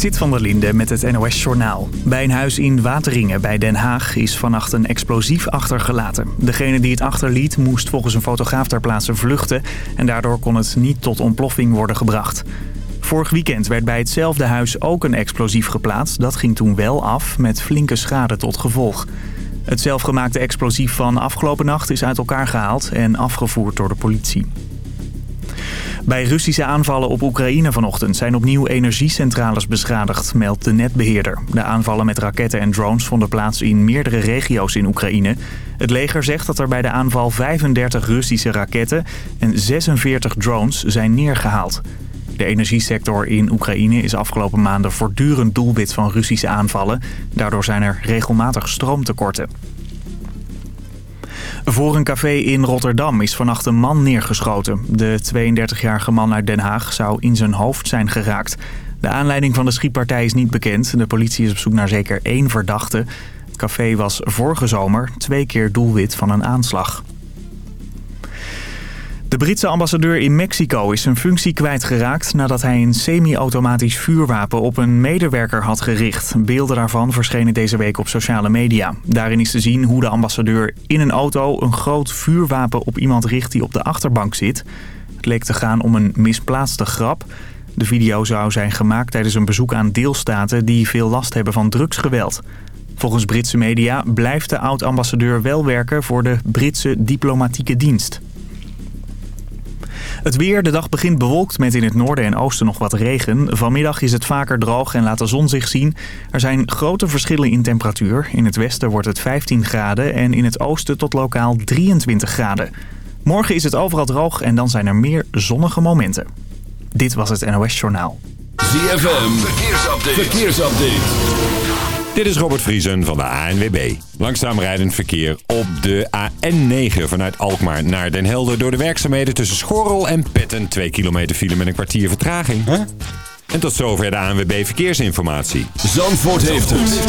Zit van der Linde met het NOS-journaal. Bij een huis in Wateringen bij Den Haag is vannacht een explosief achtergelaten. Degene die het achterliet moest volgens een fotograaf ter plaatse vluchten... en daardoor kon het niet tot ontploffing worden gebracht. Vorig weekend werd bij hetzelfde huis ook een explosief geplaatst. Dat ging toen wel af, met flinke schade tot gevolg. Het zelfgemaakte explosief van afgelopen nacht is uit elkaar gehaald en afgevoerd door de politie. Bij Russische aanvallen op Oekraïne vanochtend zijn opnieuw energiecentrales beschadigd, meldt de netbeheerder. De aanvallen met raketten en drones vonden plaats in meerdere regio's in Oekraïne. Het leger zegt dat er bij de aanval 35 Russische raketten en 46 drones zijn neergehaald. De energiesector in Oekraïne is afgelopen maanden voortdurend doelwit van Russische aanvallen. Daardoor zijn er regelmatig stroomtekorten. Voor een café in Rotterdam is vannacht een man neergeschoten. De 32-jarige man uit Den Haag zou in zijn hoofd zijn geraakt. De aanleiding van de schietpartij is niet bekend. De politie is op zoek naar zeker één verdachte. Het café was vorige zomer twee keer doelwit van een aanslag. De Britse ambassadeur in Mexico is zijn functie kwijtgeraakt nadat hij een semi-automatisch vuurwapen op een medewerker had gericht. Beelden daarvan verschenen deze week op sociale media. Daarin is te zien hoe de ambassadeur in een auto een groot vuurwapen op iemand richt die op de achterbank zit. Het leek te gaan om een misplaatste grap. De video zou zijn gemaakt tijdens een bezoek aan deelstaten die veel last hebben van drugsgeweld. Volgens Britse media blijft de oud-ambassadeur wel werken voor de Britse diplomatieke dienst. Het weer, de dag begint bewolkt met in het noorden en oosten nog wat regen. Vanmiddag is het vaker droog en laat de zon zich zien. Er zijn grote verschillen in temperatuur. In het westen wordt het 15 graden en in het oosten tot lokaal 23 graden. Morgen is het overal droog en dan zijn er meer zonnige momenten. Dit was het NOS Journaal. ZFM, verkeersupdate. verkeersupdate. Dit is Robert Vriesen van de ANWB. Langzaam rijdend verkeer op de AN9 vanuit Alkmaar naar Den Helder... door de werkzaamheden tussen Schorrel en Petten. 2 kilometer file met een kwartier vertraging. En tot zover de ANWB Verkeersinformatie. Zandvoort heeft het.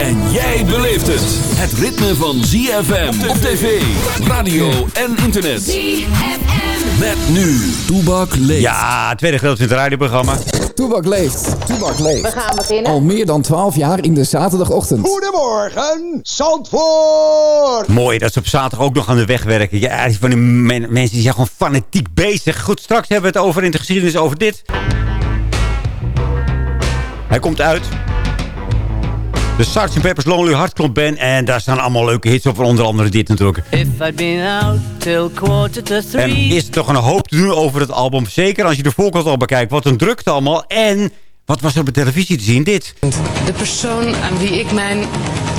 En jij beleeft het. Het ritme van ZFM op tv, radio en internet. ZFM. Met nu, Toebak leeft. Ja, tweede gedeelte in het radioprogramma. Toebak leeft. Toebak leeft. We gaan beginnen. Al meer dan 12 jaar in de zaterdagochtend. Goedemorgen, Zandvoort! Mooi dat ze op zaterdag ook nog aan de weg werken. Ja, die van die men- mensen die zijn gewoon fanatiek bezig. Goed, straks hebben we het over in de geschiedenis over dit. Hij komt uit. De Sgt. Pepper's Lonely Hearts Club Band. En daar staan allemaal leuke hits op. Onder andere dit natuurlijk. If I'd been out till quarter to En three. is er toch een hoop te doen over het album. Zeker als je de voorkant al bekijkt. Wat een drukte allemaal. En wat was er op de televisie te zien? Dit. De persoon aan wie ik mijn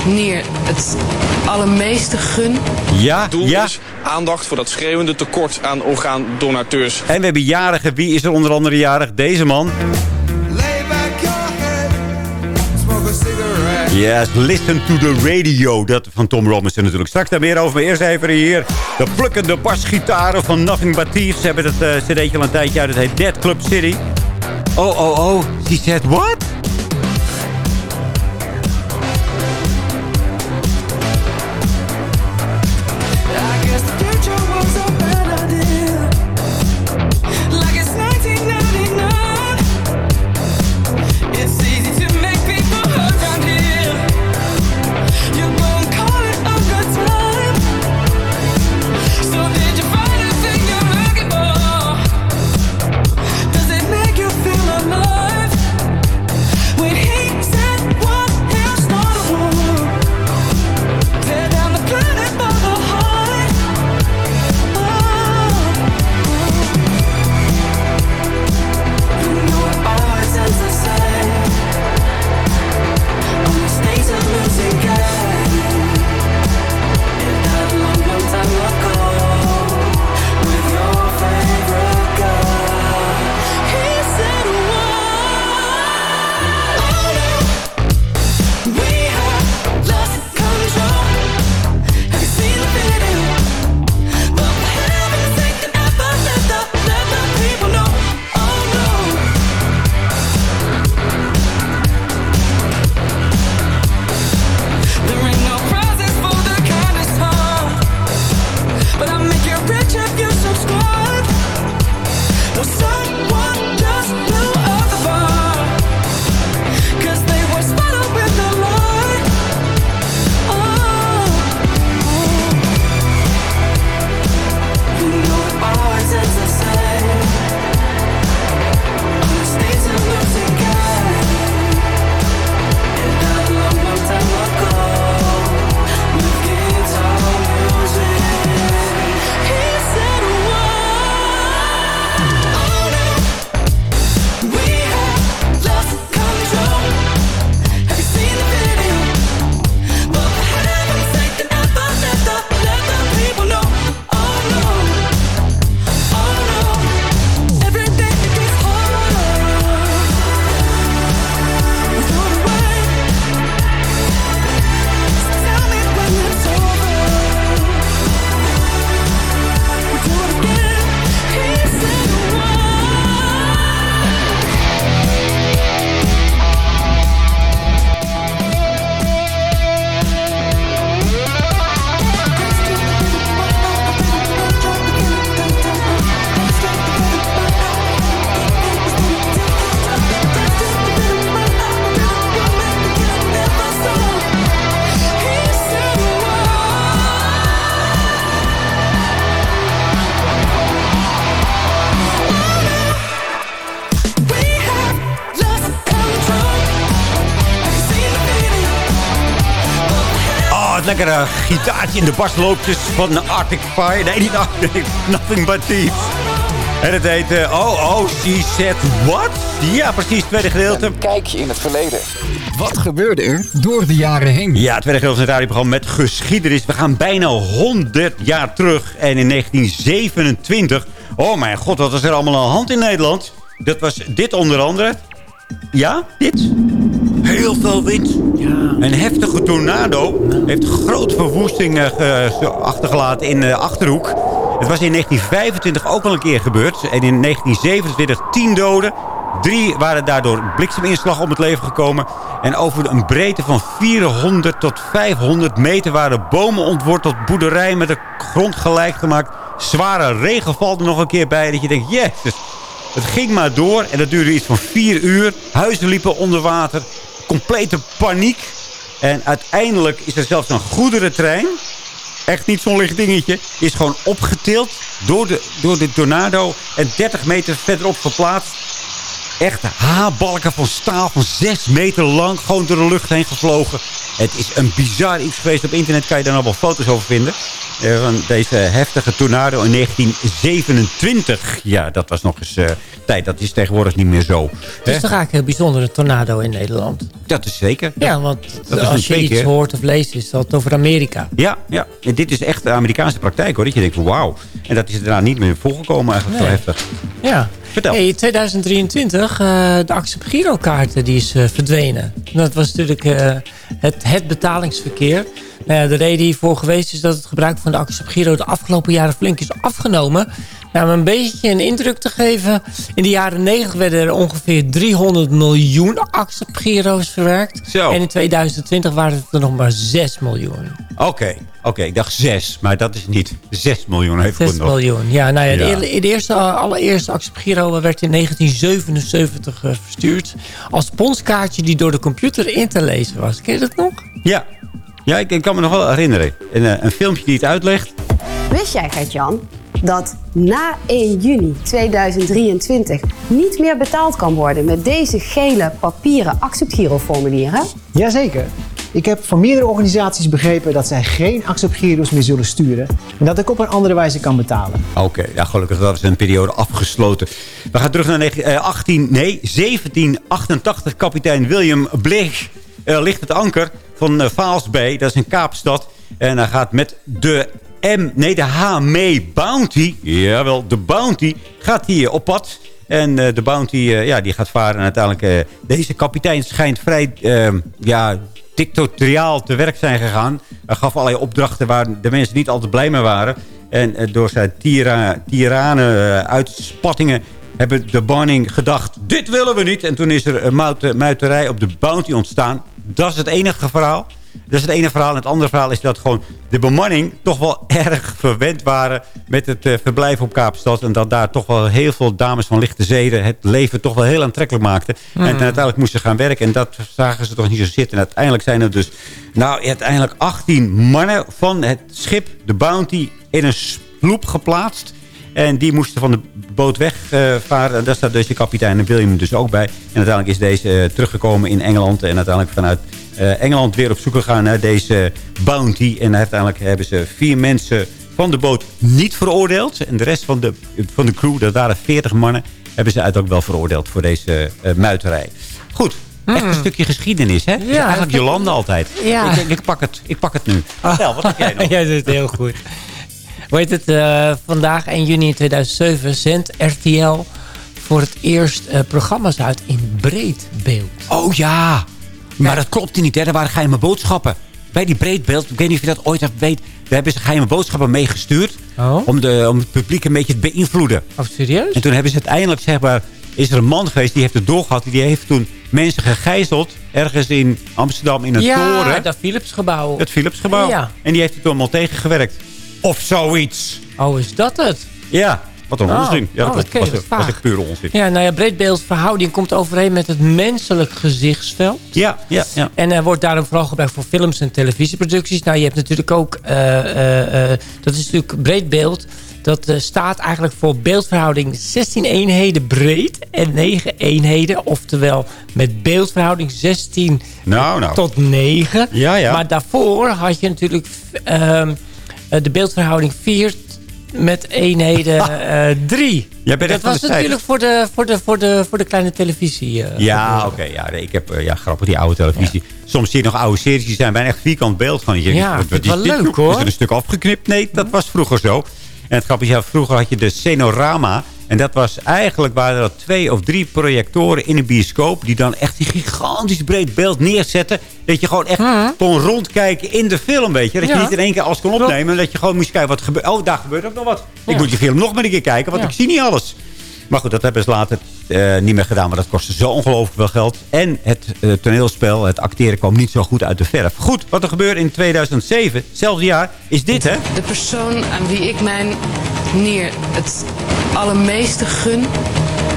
neer het allermeeste gun. Ja, doel ja. is aandacht voor dat schreeuwende tekort aan orgaandonateurs. En we hebben jarigen. Wie is er onder andere jarig? Deze man. Yes, listen to the radio. Dat van Tom Robinson natuurlijk. Straks daar meer over. Maar eerst even hier. De plukkende basgitaren van Nothing But Thieves. Ze hebben het uh, cd'tje al een tijdje uit. Het heet Dead Club City. Oh, oh, oh. She said what? Het lekkere gitaartje in de basloopjes van de Arctic Fire. Nee, niet Arctic, Nothing But Thieves. En het heet uh, Oh, oh, she said what? Ja, precies, tweede gedeelte. Een kijkje in het verleden. Wat gebeurde er door de jaren heen? Ja, tweede gedeelte van het radioprogramma met geschiedenis. We gaan bijna 100 jaar terug. En in 1927... Oh mijn god, wat was er allemaal aan de hand in Nederland? Dat was dit onder andere. Ja, dit. Heel veel wind. Ja. Een heftige tornado heeft grote verwoesting uh, achtergelaten in de Achterhoek. Het was in 1925 ook al een keer gebeurd. En in 1927 10 doden. Drie waren daardoor blikseminslag om het leven gekomen. En over een breedte van 400 tot 500 meter waren bomen ontworteld. Boerderijen met de grond gelijk gemaakt. Zware regen valt er nog een keer bij. Dat je denkt, jezus. Het ging maar door en dat duurde iets van vier uur. Huizen liepen onder water. Complete paniek. En uiteindelijk is er zelfs een goederentrein echt niet zo'n licht dingetje. Is gewoon opgetild door de, door de tornado. En 30 meter verderop verplaatst. Echt haarbalken van staal van 6 meter lang. Gewoon door de lucht heen gevlogen. Het is een bizar iets geweest. Op internet kan je daar nog wel foto's over vinden. Eh, van deze heftige tornado in 1927. Ja, dat was nog eens uh, tijd. Dat is tegenwoordig niet meer zo. Het is toch eigenlijk een bijzondere tornado in Nederland? Dat is zeker. Ja, want als je iets hoort of leest, is dat over Amerika. Ja, ja. En dit is echt de Amerikaanse praktijk hoor. Dat je denkt, wauw. En dat is daarna niet meer volgekomen eigenlijk nee. zo heftig. Ja. Vertel. Hey, 2023, uh, de Accept Girokaart die is uh, verdwenen. Dat was natuurlijk uh, het, het betalingsverkeer. Nou de reden hiervoor geweest is dat het gebruik van de Accept Giro de afgelopen jaren flink is afgenomen. Nou, om een beetje een indruk te geven. In de jaren 90 werden er ongeveer 300 miljoen Accept Giro's verwerkt. Zo. En in 2020 waren het er nog maar 6 miljoen. Oké. Oké, ik dacht 6, maar dat is niet 6 miljoen. Heeft 6 nog. miljoen, ja. Nou ja, ja. De, de, eerste, allereerste Accept Giro werd in 1977 uh, verstuurd. Als ponskaartje die door de computer in te lezen was. Ken je dat nog? Ja, ja ik, ik kan me nog wel herinneren. Een, uh, een filmpje die het uitlegt. Wist jij, Gert-Jan, dat na 1 juni 2023 niet meer betaald kan worden met deze gele papieren acceptgiroformulieren? Jazeker. Ik heb van meerdere organisaties begrepen dat zij geen acceptgiro's meer zullen sturen. En dat ik op een andere wijze kan betalen. Oké, okay, ja, gelukkig dat is een periode afgesloten. We gaan terug naar 19, eh, 18, nee, 1788. Kapitein William Bleeg uh, ligt het anker van uh, Bay. Dat is een Kaapstad. En hij gaat met de M, nee, de HME Bounty. Jawel, de Bounty gaat hier op pad. En uh, de Bounty uh, ja, die gaat varen. En uiteindelijk, uh, deze kapitein schijnt vrij ehm, ja, dictatoriaal te werk zijn gegaan. Hij gaf allerlei opdrachten waar de mensen niet altijd blij mee waren. En door zijn tira uitspattingen hebben de Bonning gedacht... dit willen we niet. En toen is er een muiterij op de Bounty ontstaan. Dat is het enige verhaal. Dat is het ene verhaal. En het andere verhaal is dat gewoon de bemanning toch wel erg verwend waren met het uh, verblijf op Kaapstad. En dat daar toch wel heel veel dames van lichte zeden het leven toch wel heel aantrekkelijk maakten. Mm. En uiteindelijk moesten ze gaan werken. En dat zagen ze toch niet zo zitten. En uiteindelijk zijn er dus nou, uiteindelijk 18 mannen van het schip, de Bounty, in een sloep geplaatst. En die moesten van de boot wegvaren. Uh, daar staat deze kapitein en William dus ook bij. En uiteindelijk is deze uh, teruggekomen in Engeland. En uiteindelijk vanuit Engeland weer op zoek gegaan naar deze bounty. En uiteindelijk hebben ze vier mensen van de boot niet veroordeeld. En de rest van de, van de crew, dat waren 40 mannen... hebben ze uiteindelijk wel veroordeeld voor deze muiterij. Goed, Echt een stukje geschiedenis, hè? Ja, eigenlijk Jolanda altijd. Ja. Ik, denk, ik, pak het, ik pak het nu. Stel, wat heb jij nog? jij doet het heel goed. Weet het, uh, vandaag 1 juni 2007 zendt RTL voor het eerst uh, programma's uit in breed beeld. Oh ja, maar dat klopt niet, hè? Er waren geheime boodschappen. Bij die breedbeeld, ik weet niet of je dat ooit hebt weet... daar hebben ze geheime boodschappen meegestuurd... Oh. Om, de, om het publiek een beetje te beïnvloeden. Oh, serieus? En toen hebben ze uiteindelijk, zeg maar... is er een man geweest die heeft het doorgehad... die heeft toen mensen gegijzeld... ergens in Amsterdam in een ja, toren. Ja, dat Philipsgebouw. Het Philipsgebouw. Ja. En die heeft het toen allemaal tegengewerkt. Of zoiets. Oh, is dat het? Ja. Wat een Oh. onzin. Ja, Oh, dat ken was, was, was echt pure onzin. Ja, nou ja, breedbeeldverhouding komt overeen met het menselijk gezichtsveld. Ja, ja, ja. En er wordt daarom vooral gebruikt voor films en televisieproducties. Nou, je hebt natuurlijk ook... eh, eh, eh, dat is natuurlijk breedbeeld. Dat staat eigenlijk voor beeldverhouding 16 eenheden breed en 9 eenheden. Oftewel met beeldverhouding 16 Nou, nou. tot 9. Ja, ja. Maar daarvoor had je natuurlijk ehm, eh, de beeldverhouding 4 met eenheden eh 3. Jij bent dat was natuurlijk voor de, voor, de, voor, de, voor de kleine televisie. eh, Ja, oké. ja, ik heb eh, ja, grappig die oude televisie. Soms zie je nog oude series die zijn bijna echt vierkant beeld van. Je Ja, ik is wel leuk, hoor. Is er een stuk afgeknipt? Nee, dat was vroeger zo. En het grappige is, ja, vroeger had je de Scenorama. En dat was eigenlijk, waren er twee of drie projectoren in een bioscoop... die dan echt een gigantisch breed beeld neerzetten. Dat je gewoon echt kon rondkijken in de film, weet je. Dat je Ja. niet in één keer alles kon opnemen. Dat je gewoon moest kijken, wat gebeurt... Oh, daar gebeurt ook nog wat. Ik moet die film nog maar een keer kijken, want Ja. ik zie niet alles. Maar goed, dat hebben ze later eh, niet meer gedaan. Maar dat kostte zo ongelooflijk veel geld. En het eh, toneelspel, het acteren kwam niet zo goed uit de verf. Goed, wat er gebeurde in 2007, hetzelfde jaar, is dit, hè? De persoon aan wie ik mijn nier het allermeeste gun.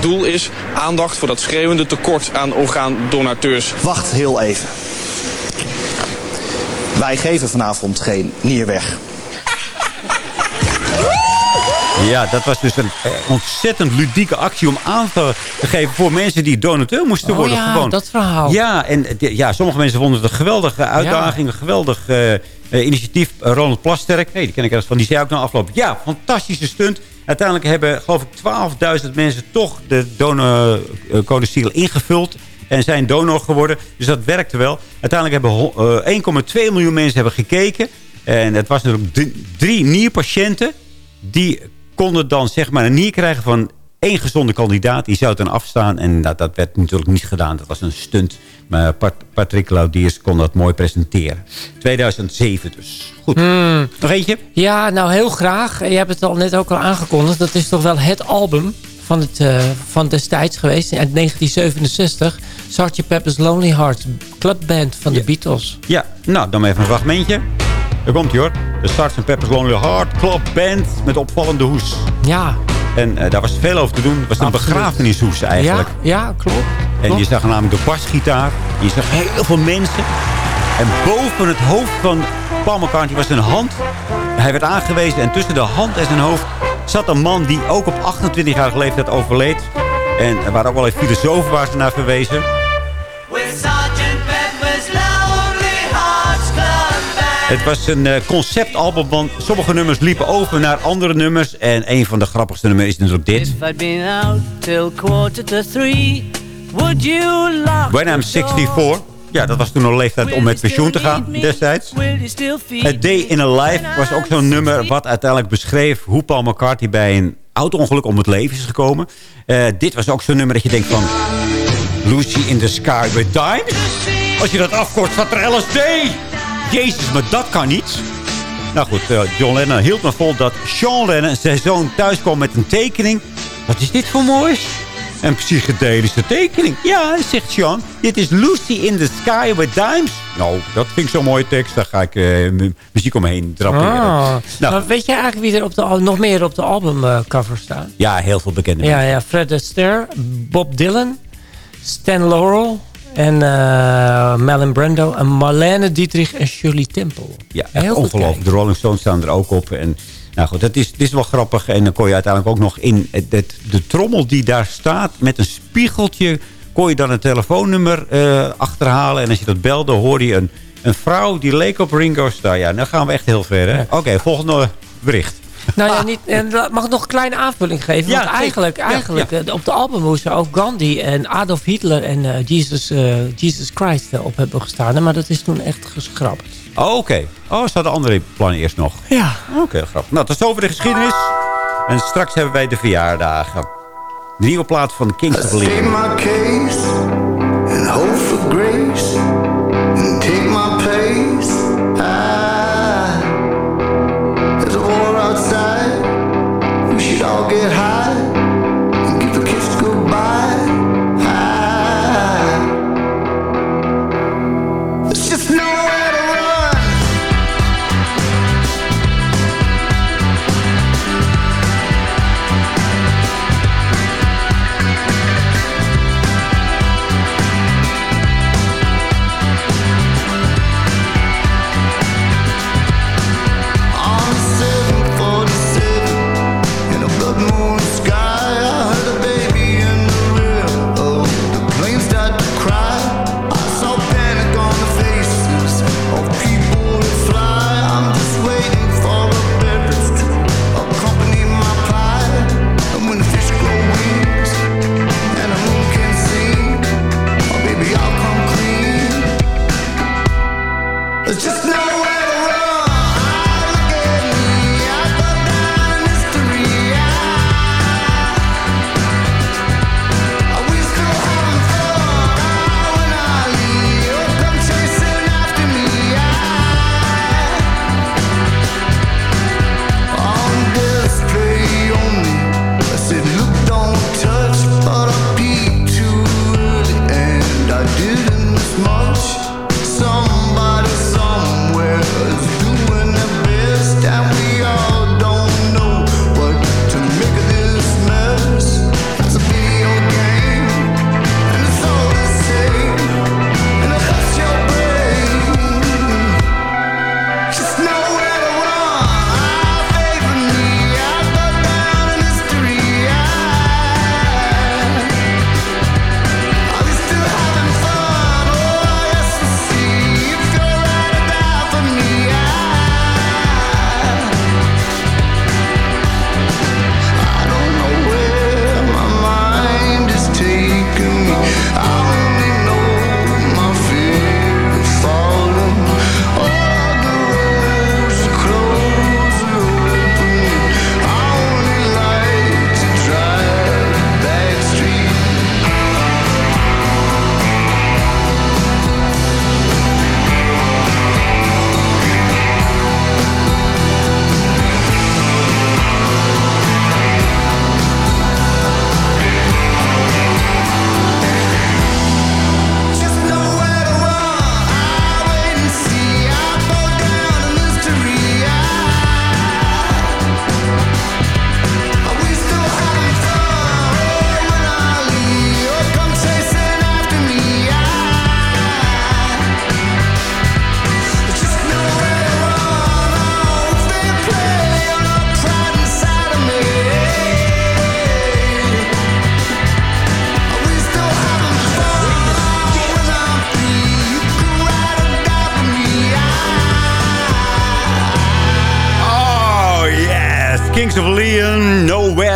Doel is aandacht voor dat schreeuwende tekort aan orgaandonateurs. Wacht heel even. Wij geven vanavond geen nier weg. Ja, dat was dus een eh, ontzettend ludieke actie om aan te geven voor mensen die donateur moesten Oh worden. ja, gewoon. dat verhaal. Ja, en eh, ja, sommige mensen vonden het een geweldige uitdaging, een geweldig eh, initiatief. Ronald Plasterk, hey, die ken ik ergens van, die zei ook na afloop. Ja, fantastische stunt. Uiteindelijk hebben, geloof ik, 12.000 mensen toch de donorcodiciel ingevuld. En zijn donor geworden. Dus dat werkte wel. Uiteindelijk hebben ho- eh, 1,2 miljoen mensen hebben gekeken. En het was natuurlijk drie nierpatiënten. Die konden dan zeg maar een nier krijgen van één gezonde kandidaat. Die zou dan afstaan. En dat, dat werd natuurlijk niet gedaan. Dat was een stunt. Maar Pat- Patrick Laudiers kon dat mooi presenteren. 2007 dus. Goed. Nog eentje? Ja, nou heel graag. Je hebt het al net ook al aangekondigd. Dat is toch wel het album van, het, eh, van destijds geweest. Uit 1967. Sgt. Pepper's Lonely Hearts Clubband van de Beatles. Ja, nou, dan even een fragmentje. Daar komt hij hoor. De Sgt. Pepper's Lonely Heart Club Band met opvallende hoes. Ja. En eh, daar was veel over te doen. Het was een Absoluut. begrafenishoes eigenlijk. Ja, ja klopt. En klopt. je zag namelijk de basgitaar. Je zag heel veel mensen. En boven het hoofd van Paul McCartney was een hand. Hij werd aangewezen en tussen de hand en zijn hoofd zat een man die ook op 28-jarige leeftijd overleed. En er waren ook wel even filosofen waar ze naar verwezen. Het was een eh, conceptalbum, want sommige nummers liepen over naar andere nummers. En een van de grappigste nummers is natuurlijk dit. If I'd been out till quarter to three, would you lock When I'm the door? 64. Ja, dat was toen al leeftijd om met pensioen te gaan destijds. A Day in a Life was ook zo'n nummer wat uiteindelijk beschreef hoe Paul McCartney bij een auto-ongeluk om het leven is gekomen. Eh, dit was ook zo'n nummer dat je denkt van... Lucy in the Sky with Diamonds? Als je dat afkort, staat er LSD! Jezus, maar dat kan niet. Nou goed, eh, John Lennon hield me vol dat Sean Lennon, zijn zoon, thuis kwam met een tekening. Wat is dit voor moois? Een psychedelische tekening. Ja, zegt Sean. Dit is Lucy in the Sky with Dimes. Nou, dat vind ik zo'n mooie tekst. Daar ga ik eh, mu- muziek omheen draperen. Ah. Nou. Weet jij eigenlijk wie er op de, nog meer op de albumcover staan? Ja, heel veel bekende Ja, mensen. ja, Fred Astaire, Bob Dylan, Stan Laurel en eh Marlon Brando en Marlene Dietrich en Shirley Temple. Ja, Heel echt ongelooflijk. De Rolling Stones staan er ook op. En, nou goed, dat is, het is wel grappig. En dan kon je uiteindelijk ook nog in het, het- de trommel die daar staat... met een spiegeltje kon je dan een telefoonnummer eh, achterhalen. En als je dat belde, hoorde je een, een vrouw die leek op Ringo Starr. Ja, dan gaan we echt heel ver, hè? Oké, volgende bericht. Nou ja, niet, en mag ik nog een kleine aanvulling geven? Ja, Want eigenlijk. Ja, eigenlijk ja. eh, op de album moesten ook Gandhi en Adolf Hitler en eh, Jesus, eh, Jesus Christ op hebben gestaan. Maar dat is toen echt geschrapt. Oh, Oké. Oh, ze hadden andere plannen eerst nog. Ja. Oké, grappig. Nou, tot over de geschiedenis. En straks hebben wij de verjaardagen. De nieuwe plaat van de Kings of Leon.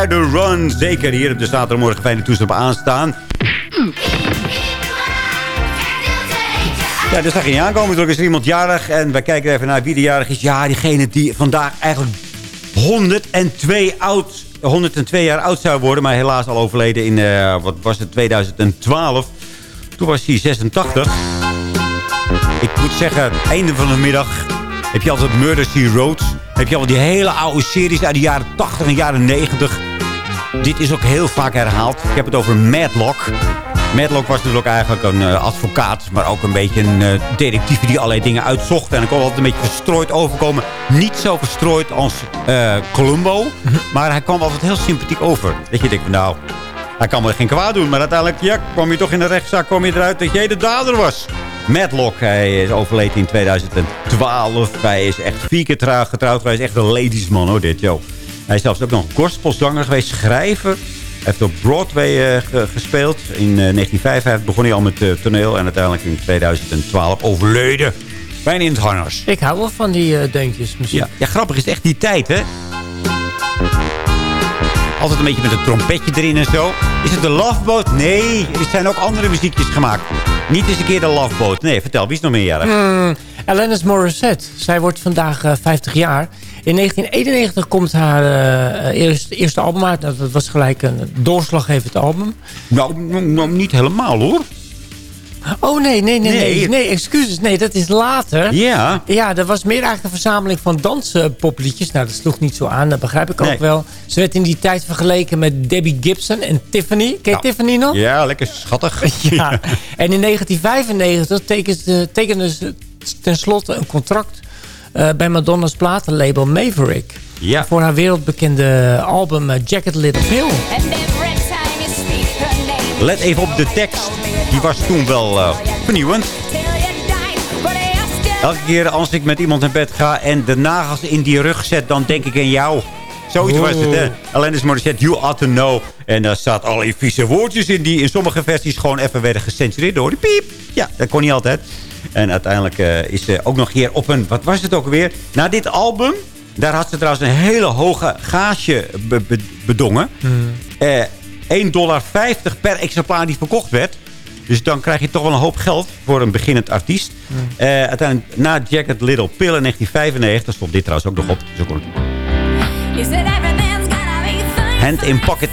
To Run. Zeker hier op de zaterdagmorgen fijne toestel aanstaan. Ja, dus zag je niet aankomen. Er is iemand jarig. En wij kijken even naar wie de jarig is. Ja, diegene die vandaag eigenlijk 102, oud, 102 jaar oud zou worden. Maar helaas al overleden in, eh, wat was het, 2012. Toen was hij 86. Ik moet zeggen, einde van de middag heb je altijd Murder Sea Road. Heb je al die hele oude series uit de jaren 80 en jaren 90. Dit is ook heel vaak herhaald. Ik heb het over Madlock. Madlock was dus ook eigenlijk een eh, advocaat, maar ook een beetje een uh, detectief die allerlei dingen uitzocht. En ik kon altijd een beetje verstrooid overkomen. Niet zo verstrooid als eh, Columbo, maar hij kwam altijd heel sympathiek over. Dat je denkt, van, nou, hij kan wel geen kwaad doen. Maar uiteindelijk ja, kwam je toch in de rechtszaak kwam je eruit dat jij de dader was. Madlock, hij is overleden in 2012. Hij is echt vier keer trouw- getrouwd. Hij is echt een ladiesman hoor, dit, joh. Hij is zelfs ook nog gospelzanger geweest, schrijver. Hij heeft op Broadway eh, ge- gespeeld. In eh, 1955 begon hij al met eh, toneel. En uiteindelijk in 2012 overleden. Bijna in het harnas. Ik hou wel van die deuntjes muziek. Ja, ja, grappig is echt die tijd, hè? Altijd een beetje met een trompetje erin en zo. Is het de Love Boat? Nee, er zijn ook andere muziekjes gemaakt. Niet eens een keer de Love Boat. Nee, vertel, wie is nog meerjarig? Hmm, Alanis Morissette. Zij wordt vandaag eh, 50 jaar. In 1991 komt haar eh, eerste, eerste album uit. Nou, dat was gelijk een doorslaggevend album. Nou, nou, nou, niet helemaal hoor. Oh nee, nee, nee, nee, Nee. nee, excuses. Nee, dat is later. Ja. Ja, dat was meer eigenlijk een verzameling van danspopliedjes. Nou, dat sloeg niet zo aan, dat begrijp ik ook wel. Ze werd in die tijd vergeleken met Debbie Gibson en Tiffany. Ken je Tiffany nog? Ja, lekker schattig. Ja. En in 1995 tekende ze, tekende ze tenslotte een contract eh, bij Madonna's platenlabel Maverick. Ja. Voor haar wereldbekende album eh, Jacket Little Pill. Let even op de tekst. Die was toen wel eh, vernieuwend. Elke keer als ik met iemand naar bed ga en de nagels in die rug zet, dan denk ik aan jou. Zoiets was het, hè? Alanis Morissette, You Ought To Know. En daar staat allerlei vieze woordjes in die in sommige versies gewoon even werden gecensureerd door die piep. Ja, dat kon niet altijd. En uiteindelijk eh, is ze ook nog hier op een, wat was het ook alweer? Na dit album, daar had ze trouwens een hele hoge gage be- be- bedongen. Eh 1,50 dollar per exemplaar die verkocht werd. Dus dan krijg je toch wel een hoop geld voor een beginnend artiest. Eh, uiteindelijk, na Jacket Little Pill in 1995, stond dit trouwens ook nog op. Dus ook een Hand in Pocket.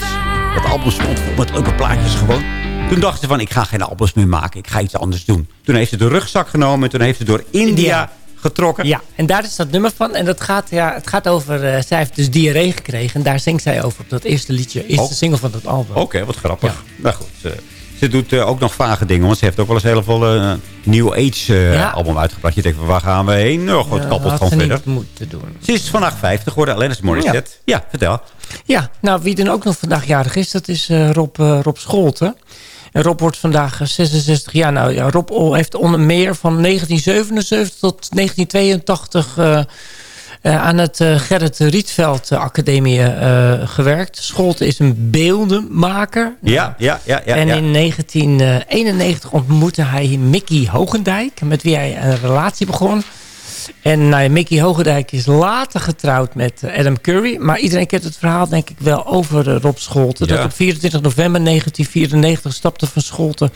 Dat album stond vol met leuke plaatjes gewoon. Toen dacht ze van, ik ga geen albums meer maken. Ik ga iets anders doen. Toen heeft ze de rugzak genomen. En toen heeft ze door India India. getrokken. Ja, en daar is dat nummer van. En dat gaat, ja, het gaat over... eh, zij heeft dus diarree gekregen. En daar zingt zij over op dat eerste liedje. Eerste Oh. single van dat album. Oké, wat grappig. Nou goed, ze, ze doet eh, ook nog vage dingen. Want ze heeft ook wel eens heel veel eh, New Age eh, Ja. album uitgebracht. Je denkt, van, waar gaan we heen? Nou goed, Ja, kappelt gewoon ze verder. niet moeten doen. Ze is vandaag 50 geworden. Alanis Morissette. Ja, vertel. Ja, nou wie dan ook nog vandaag jarig is, dat is eh, Rob, eh, Rob Scholten. En Rob wordt vandaag eh, 66 jaar. Nou ja, Rob heeft onder meer van 1977 tot 1982 eh, eh, aan het eh, Gerrit Rietveld eh, Academie eh, gewerkt. Scholten is een beeldenmaker. Ja, ja, ja. ja, en ja. in 1991 ontmoette hij Mickey Hogendijk, met wie hij een relatie begon. En nou ja, Mickey Hogendijk is later getrouwd met eh, Adam Curry. Maar iedereen kent het verhaal denk ik wel over eh, Rob Scholten. Ja. Dat op 24 november 1994 stapte van Scholten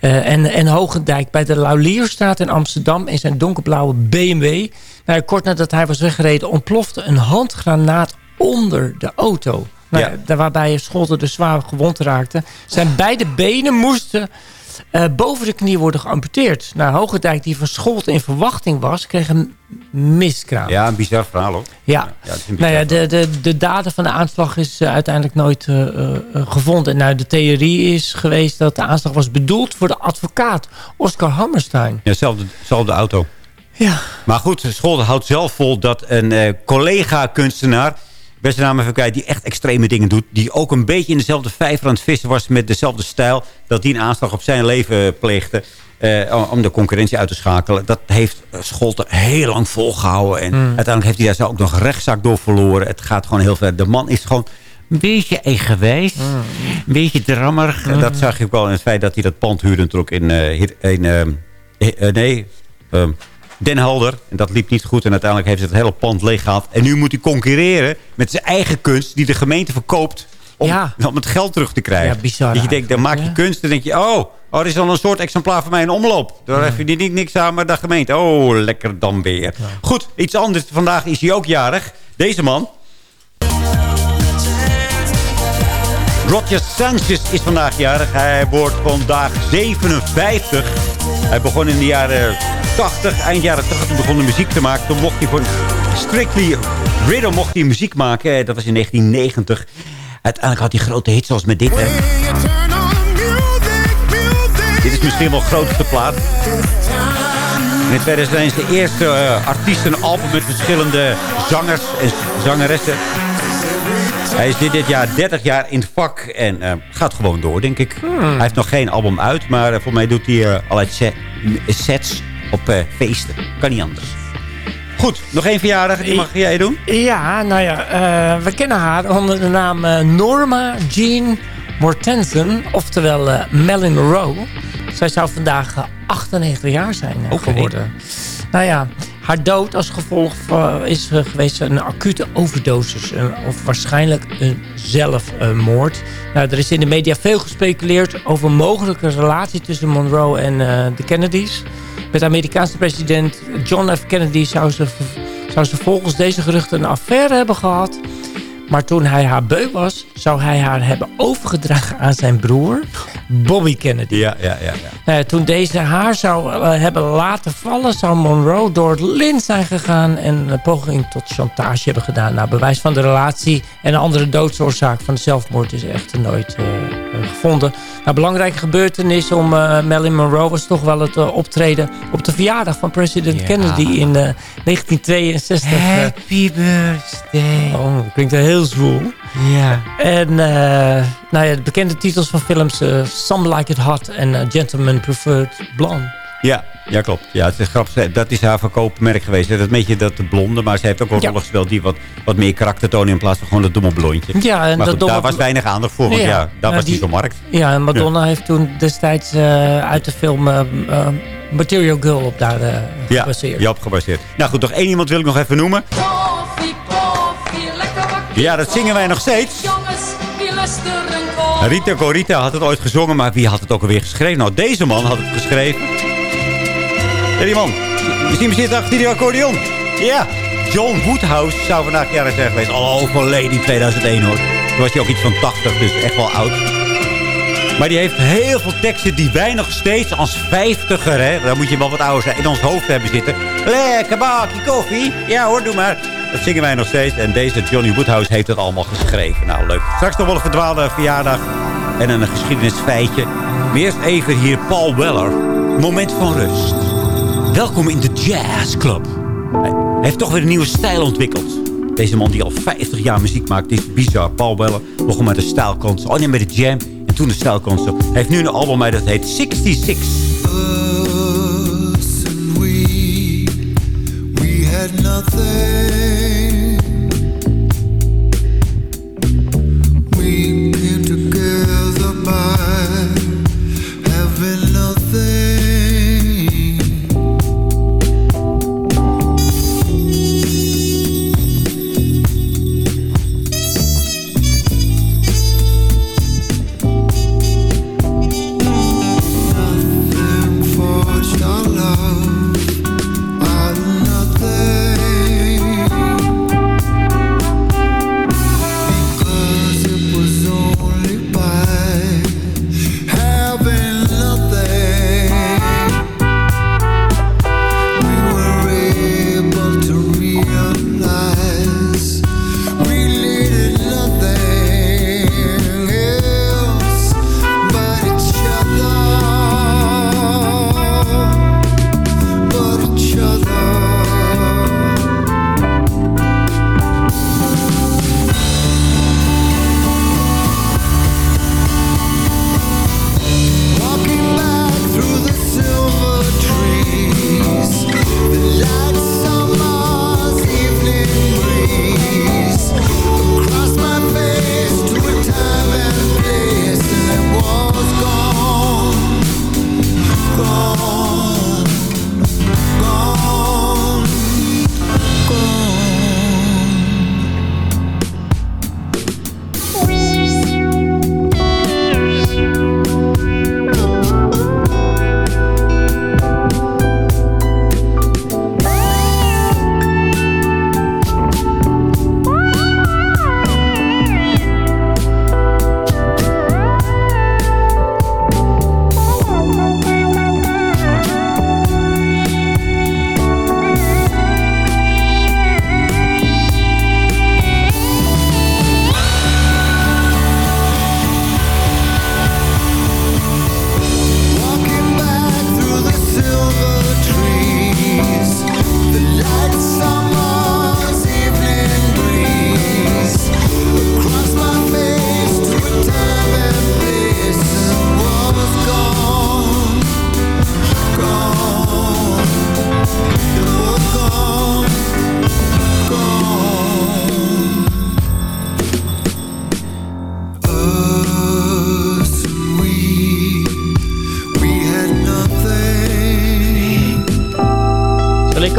eh, en, en Hogendijk bij de Laulierstraat in Amsterdam... in zijn donkerblauwe BMW. Nou, kort nadat hij was weggereden ontplofte een handgranaat onder de auto. Nou, Ja. waarbij Scholten dus zwaar gewond raakte. Zijn beide benen moesten eh, boven de knie worden geamputeerd. Nou, Hogendijk, die van in verwachting was... kreeg een miskraam. Ja, een bizar verhaal hoor. Ja, nou ja, de, de, de dader van de aanslag is eh, uiteindelijk nooit eh, gevonden. En nou, de theorie is geweest dat de aanslag was bedoeld voor de advocaat Oscar Hammerstein. Ja, zelfde, zelfde auto. Ja. Maar goed, Scholten houdt zelf vol dat een collega-kunstenaar... beste naam even kwijt, die echt extreme dingen doet... die ook een beetje in dezelfde vijver aan het vissen was... met dezelfde stijl, dat die een aanslag op zijn leven pleegde... eh, om de concurrentie uit te schakelen. Dat heeft eh, Scholten heel lang volgehouden. En Hmm. uiteindelijk heeft hij daar zo ook nog rechtszaak door verloren. Het gaat gewoon heel ver. De man is gewoon een beetje eigenwijs. Hmm. Een beetje drammerig. En Dat zag je ook wel in het feit dat hij dat pand huurde... trok in, eh, hier- in eh, eh, nee... ehm, Den Helder. En dat liep niet goed. En uiteindelijk heeft hij het hele pand leeg gehad. En nu moet hij concurreren met zijn eigen kunst... die de gemeente verkoopt om, om het geld terug te krijgen. Ja, bizar Dat je denkt, dan maak je kunst en denk je... oh, oh, er is dan een soort exemplaar van mij in omloop. Daar heb je niet niks aan, maar de gemeente. Oh, lekker dan weer. Goed, iets anders. Vandaag is hij ook jarig. Deze man... Roger Sanchez is vandaag jarig. Hij wordt vandaag 57. Hij begon in de jaren 80, eind jaren 80, toen begon hij muziek te maken. Toen mocht hij voor Strictly Rhythm mocht hij muziek maken. Dat was in 1990. Uiteindelijk had hij grote hits zoals met dit. Hè. Dit is misschien wel het grootste plaat. In 2001 is de eerste uh, artiest een album met verschillende zangers en zangeressen. Hij is dit, dit jaar 30 jaar in het vak en uh, gaat gewoon door, denk ik. Hij heeft nog geen album uit, maar uh, voor mij doet hij uh, allerlei set, sets op feesten. Kan niet anders. Goed, nog één verjaardag. Die mag jij doen? Ja, nou ja, we kennen haar onder de naam Norma Jean Mortensen. Oftewel Marilyn Monroe. Zij zou vandaag 98 jaar zijn geworden. Nou ja, haar dood als gevolg is geweest een acute overdosis. Of waarschijnlijk een zelfmoord. Nou, er is in de media veel gespeculeerd over een mogelijke relatie tussen Monroe en uh, de Kennedys. Met Amerikaanse president John F. Kennedy zou ze, zou ze volgens deze geruchten een affaire hebben gehad. Maar toen hij haar beu was, zou hij haar hebben overgedragen aan zijn broer, Bobby Kennedy. Ja, ja, ja. ja. Uh, toen deze haar zou uh, hebben laten vallen, zou Monroe door het lint zijn gegaan en een poging tot chantage hebben gedaan. Nou, bewijs van de relatie en een andere doodsoorzaak van de zelfmoord is echt nooit uh, gevonden. Nou, belangrijke gebeurtenis om Marilyn Monroe was toch wel het optreden op de verjaardag van president ja. Kennedy in 1962. Happy birthday. Oh, dat klinkt heel zwoel. Ja. En nou ja, de bekende titels van films Some Like It Hot en Gentleman Preferred Blonde. Ja, ja, klopt. Ja, het is grappig. Dat is haar verkoopmerk geweest. Dat beetje dat de blonde. Maar ze heeft ook wel ja. gespeeld die wat, wat meer karakter tonen... in plaats van gewoon dat domme blondje. Ja, en maar goed, domme... daar was weinig aandacht voor. Want ja, ja daar was die zo'n markt. Ja, en Madonna ja. heeft toen destijds uit de film... Material Girl op daar gebaseerd. Ja, op gebaseerd. Nou goed, nog één iemand wil ik nog even noemen. Ja, dat zingen wij nog steeds. Rita Corita had het ooit gezongen, maar wie had het ook alweer geschreven? Nou, deze man had het geschreven. Ja, die man. Je ziet me zitten achter die accordeon. Ja, John Woodhouse zou vandaag jaren zijn geweest. Al overleden in 2001 hoor. Toen was hij ook iets van 80, dus echt wel oud. Maar die heeft heel veel teksten die wij nog steeds als vijftiger, hè, dan moet je wel wat ouder zijn, in ons hoofd hebben zitten. Lekker bakje koffie. Ja hoor, doe maar. Dat zingen wij nog steeds. En deze Johnny Woodhouse heeft het allemaal geschreven. Nou, leuk. Straks nog wel een verdwaalde verjaardag. En een geschiedenisfeitje. Maar eerst even hier Paul Weller. Moment van rust. Welkom in de Jazz Club. Hij heeft toch weer een nieuwe stijl ontwikkeld. Deze man die al 50 jaar muziek maakt. Dit is bizar. Paul Weller begon met de stijlkans. Oh nee, met de jam. En toen de stijlkans. Hij heeft nu een album uit dat heet 66. nothing.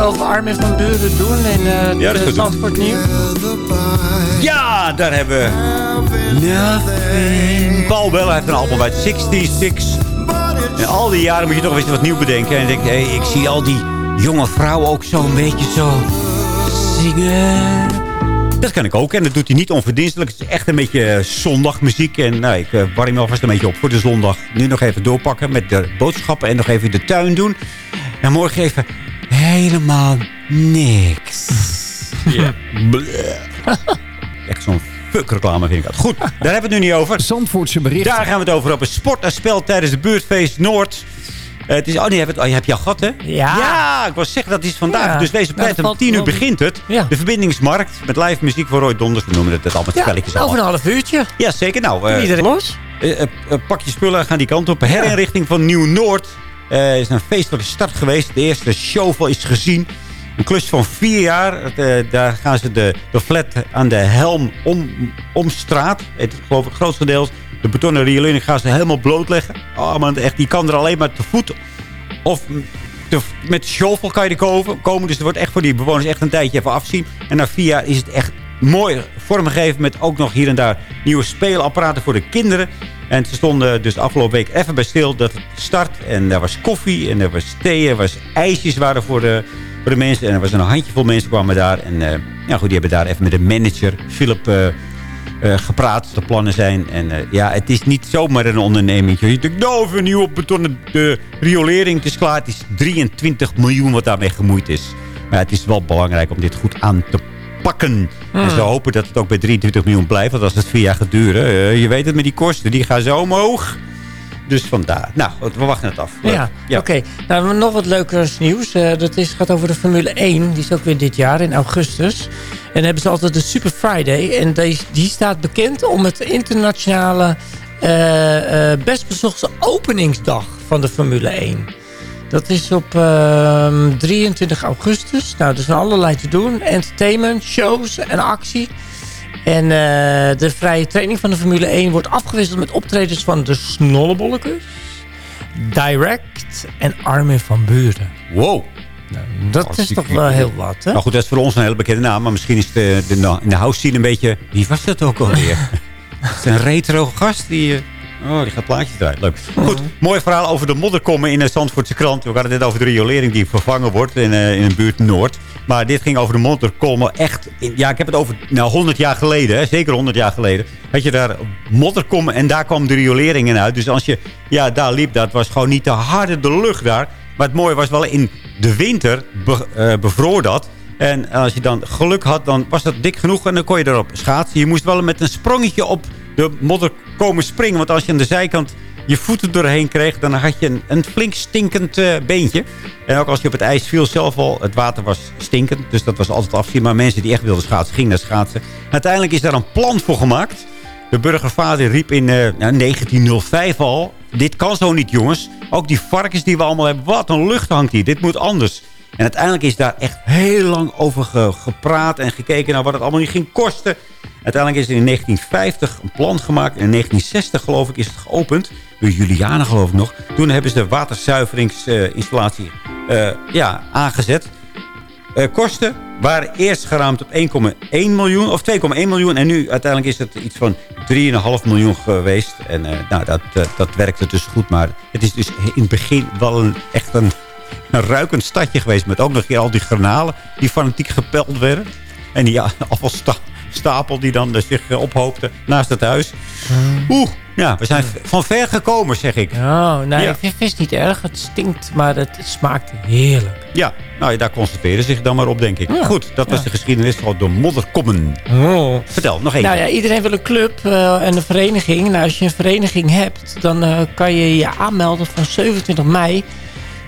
Over Armin van Buren doen in uh, Ja, de. Zandvoort Nieuws? Ja, daar hebben we... Nothing. Paul Bell heeft een album uit 66. En al die jaren moet je toch weer eens wat nieuw bedenken. En ik denk, hey, ik zie al die jonge vrouwen ook zo een beetje zo zingen. Dat kan ik ook. En dat doet hij niet onverdienstelijk. Het is echt een beetje eh, zondagmuziek. En nou, ik uh, warm me alvast een beetje op voor de zondag. Nu nog even doorpakken met de boodschappen. En nog even de tuin doen. En morgen even helemaal niks. Ja. Echt zo'n fuck-reclame vind ik dat. Goed, daar hebben we het nu niet over. Zandvoortse bericht. Daar gaan we het over hebben. Sport en spel tijdens de buurtfeest Noord. Uh, het is, oh nee, heb, het, oh, heb je al gehad, hè? Ja. Ja, ik was zeggen dat is vandaag. Ja. Dus deze Nou, tijd dat om tien uur begint het. Ja. De verbindingsmarkt met live muziek voor Roy Donders. We noemen het, het al met Ja, spelletjes over een half uurtje. Ja, zeker. Nou, eh, Iedereen los. eh, eh, eh, pak je spullen, gaan die kant op. Herinrichting van Nieuw-Noord. Eh is een feestelijke start geweest. De eerste show is gezien. Een klus van vier jaar. Eh, daar gaan ze de, de flat aan de Helm om, Omstraat. Het is geloof ik grootste. De betonnen riolering gaan ze helemaal blootleggen. Oh man, echt, die kan er alleen maar te voet of met shovel kan je er komen, komen. Dus er wordt echt voor die bewoners echt een tijdje even afzien. En na vier jaar is het echt mooi vormgegeven. Met ook nog hier en daar nieuwe speelapparaten voor de kinderen. En ze stonden dus afgelopen week even bij stil dat het start. En daar was koffie en er was thee. Er was ijsjes waren voor de, voor de mensen. En er was een handjevol mensen kwamen daar. En eh, ja, goed, die hebben daar even met de manager, Philip... eh, eh, gepraat, de plannen zijn. En ja, het is niet zomaar een onderneming. Je denkt, nou, even een nieuwe betonnen de riolering. Het is klaar. Het is 23 miljoen wat daarmee gemoeid is. Maar het is wel belangrijk om dit goed aan te pakken. En ze hopen dat het ook bij 23 miljoen blijft. Want als het vier jaar gaat duren, eh, je weet het met die kosten, die gaan zo omhoog. Dus vandaar. Nou, we wachten het af. Ja, oké. Nou, nog wat leukers nieuws. Eh, dat is, gaat over de Formule 1. Die is ook weer dit jaar in augustus. En dan hebben ze altijd de Super Friday. En die, die staat bekend om het internationale eh, best bezochte openingsdag van de Formule 1. Dat is op ehm, 23 augustus. Nou, er zijn allerlei te doen. Entertainment, shows en actie. En eh, de vrije training van de Formule 1 wordt afgewisseld met optredens van de Snollebollekes, Direct en Armin van Buren. Wow. Dat is toch wel heel wat, hè? Nou goed, dat is voor ons een hele bekende naam. Maar misschien is de, de, in de house scene een beetje... Wie was dat ook alweer? Het is een retro gast die... Oh, die gaat plaatjes draaien. Leuk. Goed, mooi verhaal over de modderkommen in de Zandvoortse krant. We hadden het net over de riolering die vervangen wordt in, eh, in de buurt Noord. Maar dit ging over de modderkommen echt... in- ja, ik heb het over nou, 100 jaar geleden. Zeker 100 jaar geleden. Had je daar modderkommen en daar kwam de riolering in uit. Dus als je ja, daar liep, dat was gewoon niet te harde de lucht daar. Maar het mooie was wel in de winter be, eh, bevroor dat. En als je dan geluk had, dan was dat dik genoeg en dan kon je erop schaatsen. Je moest wel met een sprongetje op de modder komen springen. Want als je aan de zijkant je voeten doorheen kreeg, dan had je een, een flink stinkend eh, beentje. En ook als je op het ijs viel zelf al, het water was stinkend. Dus dat was altijd afzien. Maar mensen die echt wilden schaatsen, gingen naar schaatsen. Uiteindelijk is daar een plan voor gemaakt. De burgervader riep in eh, nou, 1905 al... Dit kan zo niet, jongens. Ook die varkens die we allemaal hebben. Wat een lucht hangt hier. Dit moet anders. En uiteindelijk is daar echt heel lang over ge- gepraat... en gekeken naar wat het allemaal niet ging kosten. Uiteindelijk is er in 1950 een plan gemaakt. En in 1960 geloof ik is het geopend. Door Julianen geloof ik nog. Toen hebben ze de waterzuiveringsinstallatie eh, ja, aangezet. Eh, kosten waren eerst geraamd op 1,1 miljoen of 2,1 miljoen. En nu uiteindelijk is het iets van 3,5 miljoen geweest. En eh, nou, dat, eh, dat werkte dus goed. Maar het is dus in het begin wel een, echt een, een ruikend stadje geweest. Met ook nog hier al die granalen die fanatiek gepeld werden. En die ja, afvalstapel die dan eh, zich eh, ophoopte naast het huis. Oeh, ja, we zijn van ver gekomen, zeg ik. Oh, nee, Ja. ik vind vis niet erg. Het stinkt, maar het smaakt heerlijk. Ja, nou ja, daar concentreren ze zich dan maar op, denk ik. Goed, dat was de geschiedenis van de modderkommen. Oh. Vertel, nog één Nou ja, iedereen wil een club eh, en een vereniging. Nou, als je een vereniging hebt, dan kan je je aanmelden van 27 mei.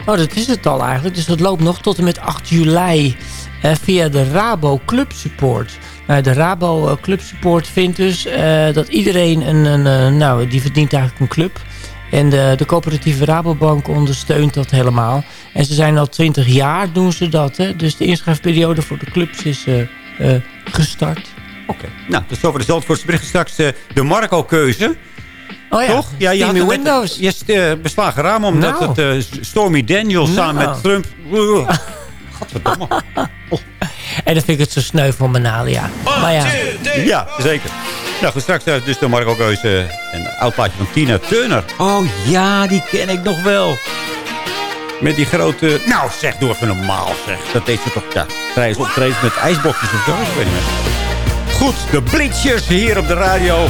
Oh, dat is het al eigenlijk. Dus dat loopt nog tot en met 8 juli eh, via de Rabo Club Support. Nou, de Rabo eh, Club Support vindt dus eh, dat iedereen een, een eh, nou, die verdient eigenlijk een club. En de, de coöperatieve Rabobank ondersteunt dat helemaal. En ze zijn al 20 jaar doen ze dat. Hè? Dus de inschrijfperiode voor de clubs is eh, eh, gestart. Oké, nou, dus over de Zandvoortse berichten straks eh, de Marco-keuze. Oh ja, Toch? Ja, je had het met- Windows. Je beslagen raam omdat Nou. het eh, Stormy Daniels samen Nou. met Trump... Godverdomme. En dan vind ik het zo sneu voor Manalia. Maar ja, Ja, zeker. Nou goed, straks eh, dus de Marco Keuze en een oud plaatje van Tina Turner. Oh ja, die ken ik nog wel. Met die grote... Nou zeg, doe even normaal zeg. Dat deed ze toch, ja, tijdens optredens met ijsblokjes of zo. Ik weet niet meer. Goed, de Bleachers hier op de radio.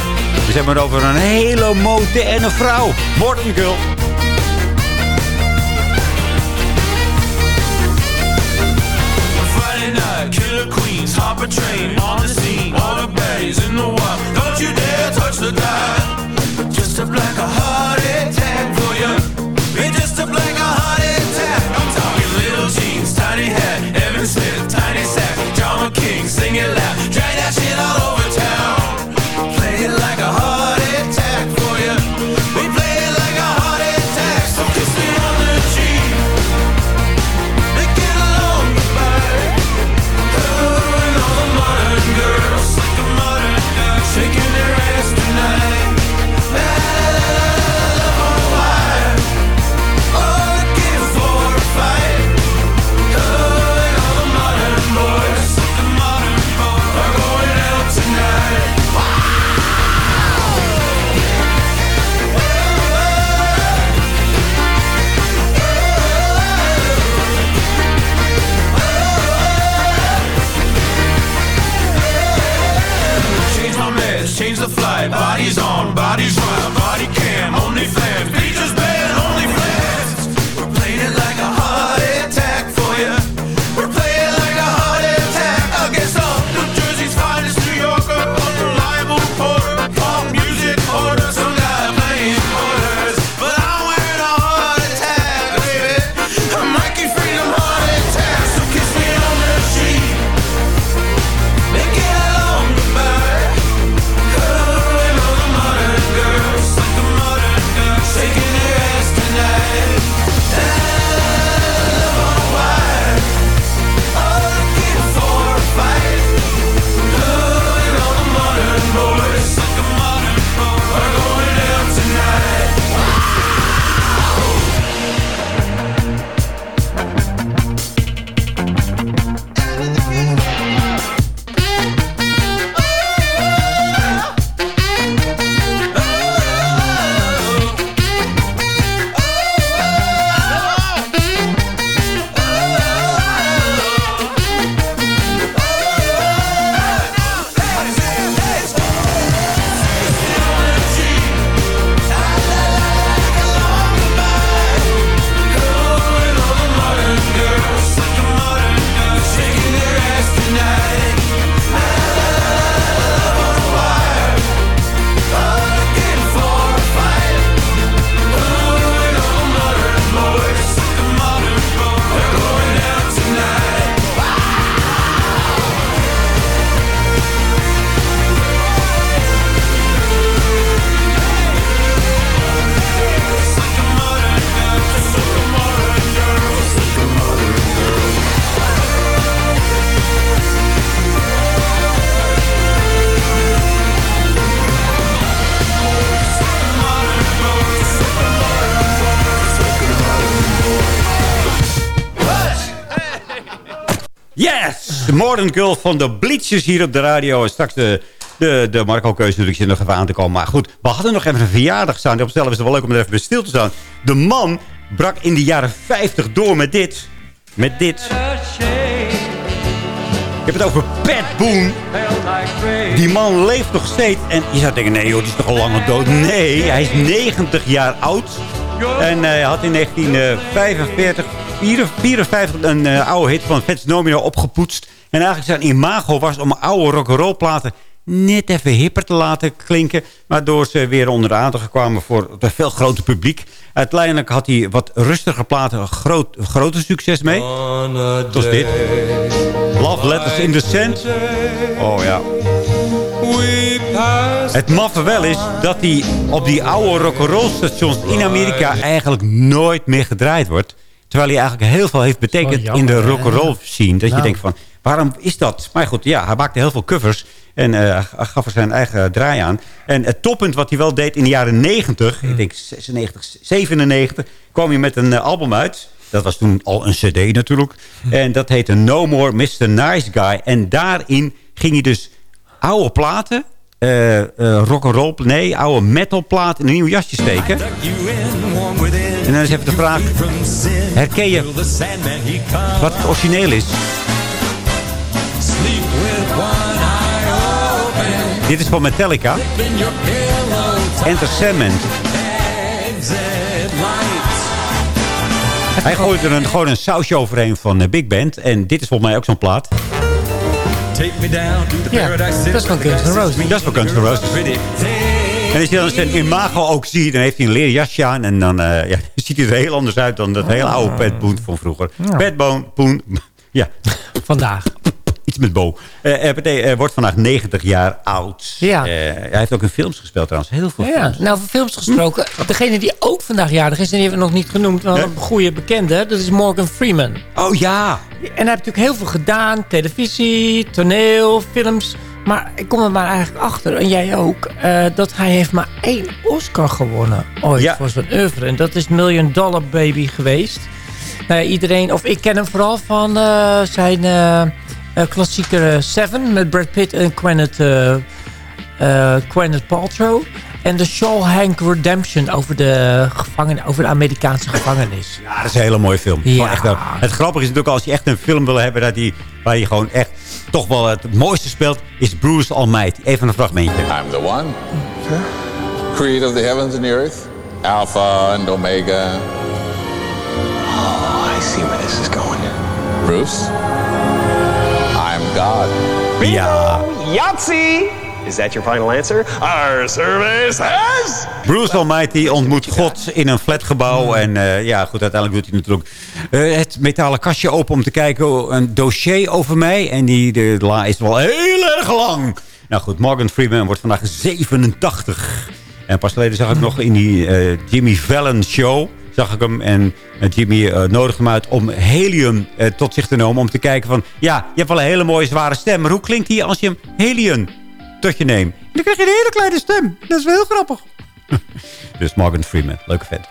We hebben het over een hele moderne vrouw. Modern Girl. Train on the scene. All the baddies in the wild. Don't you dare touch the dial. Modern Girl van de Bleachers hier op de radio. En straks de, de, de Marco-keuze natuurlijk nog even aan te komen. Maar goed, we hadden nog even een verjaardag staan. Op zichzelf is het wel leuk om er even stil te staan. De man brak in de jaren 50 door met dit. Met dit. Ik heb het over Pat Boone. Die man leeft nog steeds. En je zou denken, nee joh, die is toch al lang dood. Nee, hij is 90 jaar oud. En hij had in 1945, 54 een eh, oude hit van Fats Domino opgepoetst. En eigenlijk zijn imago was om oude rock'n'roll platen net even hipper te laten klinken. Waardoor ze weer onder de aandacht kwamen voor het veel groter publiek. Uiteindelijk had hij wat rustiger platen een groot, groter succes mee. Zoals dit. Love Letters in the Sand. Oh ja. Het maffe wel is dat hij op die oude rock'n'roll stations in Amerika eigenlijk nooit meer gedraaid wordt. Terwijl hij eigenlijk heel veel heeft betekend jammer, in de rock'n'roll scene. Dat je Nou. denkt van, waarom is dat? Maar goed, ja, hij maakte heel veel covers. En eh, gaf er zijn eigen draai aan. En het toppunt wat hij wel deed in de jaren 90, Hmm. ik denk 96, 97, kwam hij met een eh, album uit. Dat was toen al een cd natuurlijk. En dat heette No More Mr. Nice Guy. En daarin ging hij dus oude platen... eh eh rock'n'roll, nee, oude metalplaat in een nieuw jasje steken. En dan is even de vraag, herken je wat het origineel is? Dit is van Metallica. Enter Sandman. Hij gooit er een, gewoon een sausje overheen van eh, Big Band. En dit is volgens mij ook zo'n plaat. Ja, dat is van Guns N' Roses. Dat is van Guns N' Roses. En als je dan zijn imago ook ziet, dan heeft hij een leren jasje aan. En dan eh, ja, ziet hij er heel anders uit dan dat hele oude Pat Boone van vroeger. Ja. Pat Boone, Boone, ja. Vandaag. Iets met Bo. RPT eh, wordt vandaag 90 jaar oud. Ja. Eh, hij heeft ook in films gespeeld trouwens. Heel veel Ja, films. nou, over films gesproken. Degene die ook vandaag jarig is, en die hebben we nog niet genoemd. Wel een goede bekende. Dat is Morgan Freeman. Oh ja. En hij heeft natuurlijk heel veel gedaan. Televisie, toneel, films. Maar ik kom er maar eigenlijk achter, en jij ook... dat hij heeft maar één Oscar gewonnen ooit voor zijn oeuvre. En dat is Million Dollar Baby geweest. Nou ja, iedereen, of ik ken hem vooral van zijn klassieker eh, Seven... met Brad Pitt en Gwyneth, eh eh, Gwyneth Paltrow. En de Shawhank Redemption over de, gevangen, over de Amerikaanse gevangenis. Ja, dat is een hele mooie film. Ja. Echt wel. Het grappige is natuurlijk als je echt een film wil hebben... Dat die, waar je gewoon echt toch wel het mooiste speelt... is Bruce Almighty. Even een fragmentje. I'm the one. Creator of the heavens and the earth. Alpha and Omega. Oh, I see where this is going. Bruce, God. Ja. Yahtzee! Is that your final answer? Our service has... Bruce Almighty ontmoet God in een flatgebouw. En eh, ja, goed, uiteindelijk doet hij natuurlijk eh, het metalen kastje open om te kijken. oh, Een dossier over mij. En die de la is wel heel erg lang. Nou goed, Morgan Freeman wordt vandaag 87. En pas geleden zag ik nog in die eh, Jimmy Fallon show... zag ik hem en Jimmy eh, nodigde hem uit om helium eh, tot zich te nemen. Om te kijken van, ja, je hebt wel een hele mooie zware stem. Maar hoe klinkt die als je hem helium tot je neemt? Dan krijg je een hele kleine stem. Dat is wel heel grappig. Dus Morgan Freeman, leuke vent.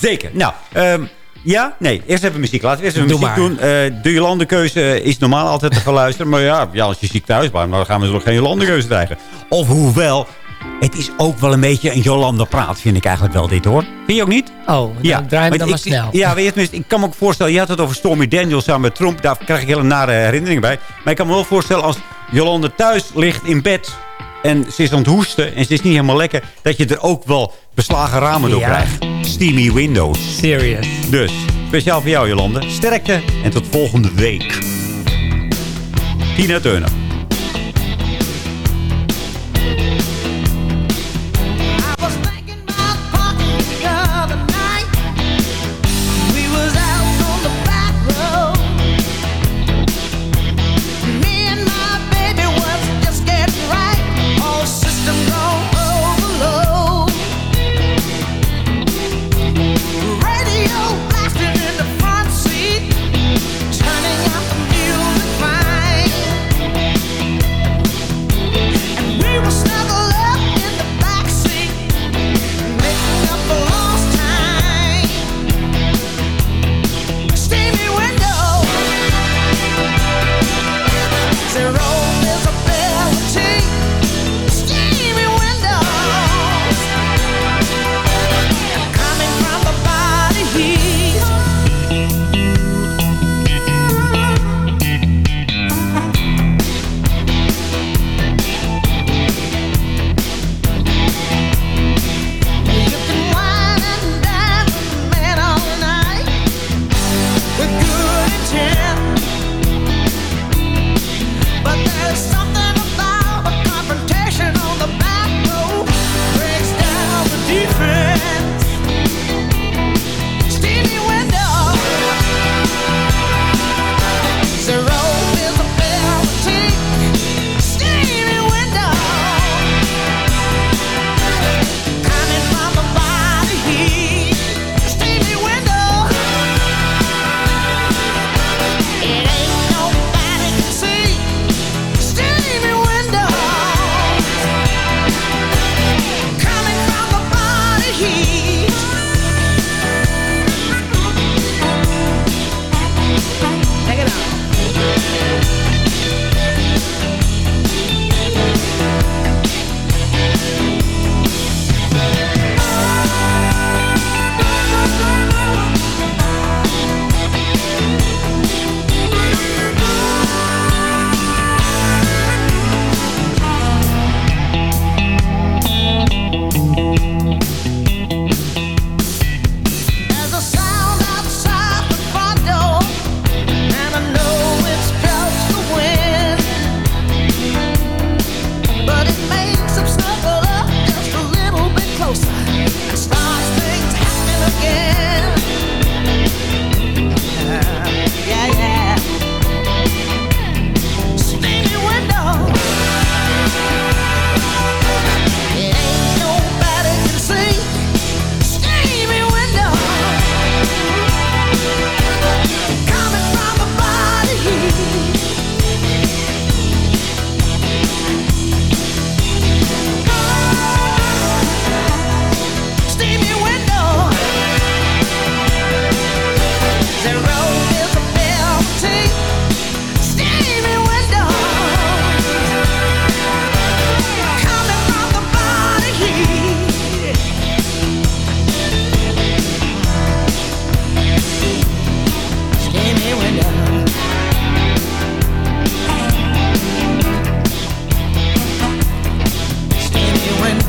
Zeker. Nou, ehm, ja? Nee, eerst even muziek. Laten we eerst even Doe muziek maar. doen. Eh, de Jolandekeuze is normaal altijd te gaan luisteren. Maar ja, ja, als je ziek thuis bent, dan gaan we nog geen Jolandekeuze krijgen. Of hoewel, het is ook wel een beetje een Jolanda praat, vind ik eigenlijk wel dit hoor. Vind je ook niet? Oh, ja, draai me dan maar snel. ja, weet je, ik kan me ook voorstellen, je had het over Stormy Daniels samen met Trump. Daar krijg ik hele nare herinneringen bij. Maar ik kan me wel voorstellen als Jolanda thuis ligt in bed... en ze is aan het hoesten en ze is niet helemaal lekker... dat je er ook wel beslagen ramen door Ja. krijgt. Steamy windows. Serious. Dus, speciaal voor jou Jolande. Sterkte en tot volgende week. Tina Turner.